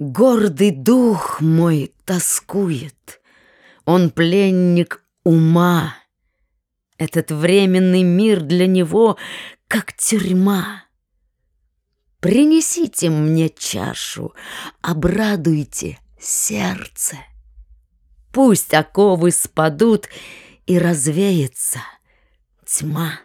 Гордый дух мой тоскует, Он пленник ума. Этот временный мир для него как тюрьма. Принесите мне чашу, обрадуйте сердце. Пусть оковы спадут и развеется тьма.